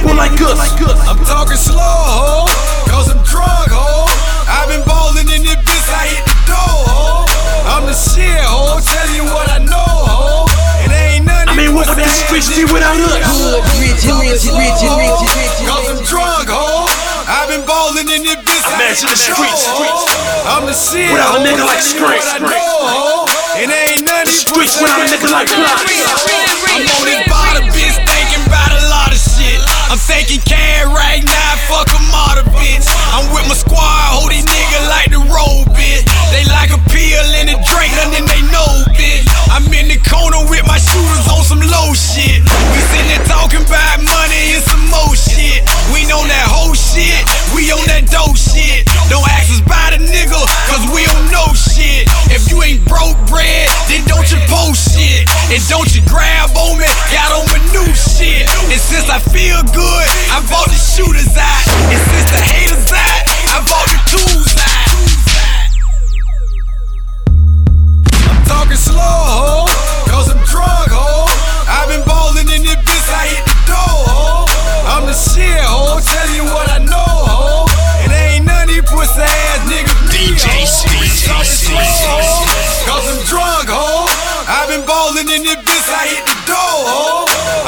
people like us. I'm talking slow, ho, cause I'm drunk, ho. I've been ballin' in this bitch, I hit the door, ho. I'm the shit, ho, tell you what I know, ho. It ain't nothing. I mean, what would the streets be without us? Hood rich, rich, rich, rich, rich. Cause I'm drunk, ho. I've been ballin' in this bitch, I Imagine hit the the streets, door, ho. I'm the shit, Without a ho, nigga like tell you what I Scrape. know, ho. It ain't nothing. Streets without a nigga like Block. And don't you grab on me, got on my new shit. And since I feel good, I bought the shooters out.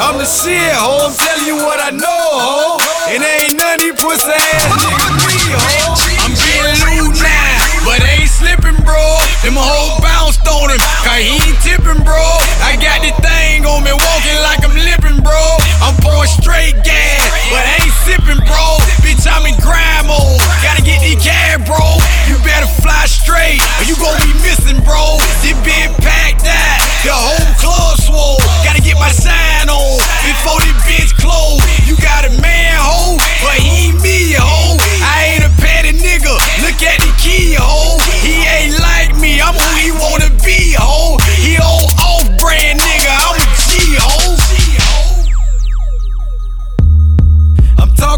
I'm the shit, ho. I'm telling you what I know, ho. It ain't none of these pussy ass niggas me, ho.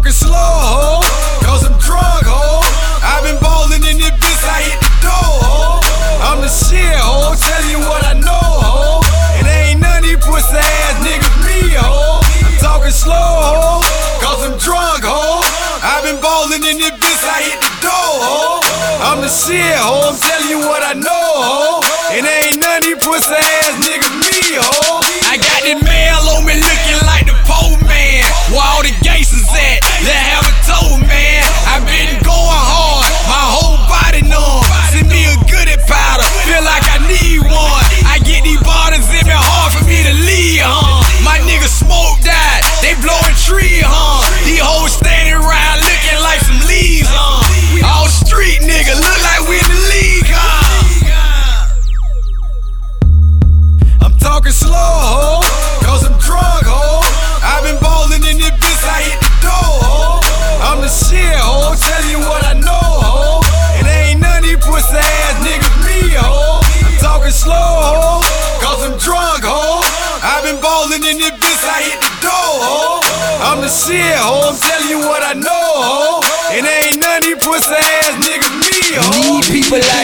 Talking slow, ho, cause I'm drunk, ho. I've been ballin' in this bitch, I hit the door, ho. I'm the shit, ho, tell you what I know, ho. It ain't none of these pussy ass niggas me, ho. I'm talking slow, ho, cause I'm drunk, ho. I've been ballin' in this bitch, I hit the door, ho. I'm the shit, ho, I'm telling you what I know, ho. It ain't none of these pussy ass niggas me, ho. I got this mail on me looking like the Pope man. All the talking slow, ho, cause I'm drunk, ho. I've been ballin' in this bitch, I hit the door, ho. I'm the shit, ho, tell you what I know, ho. It ain't none of these pussy ass niggas me, ho. I'm talking slow, ho, cause I'm drunk, ho. I've been ballin' in this bitch, I hit the door, ho. I'm the shit, ho, I'm telling you what I know, ho. It ain't none of these pussy ass niggas me, ho. Need people like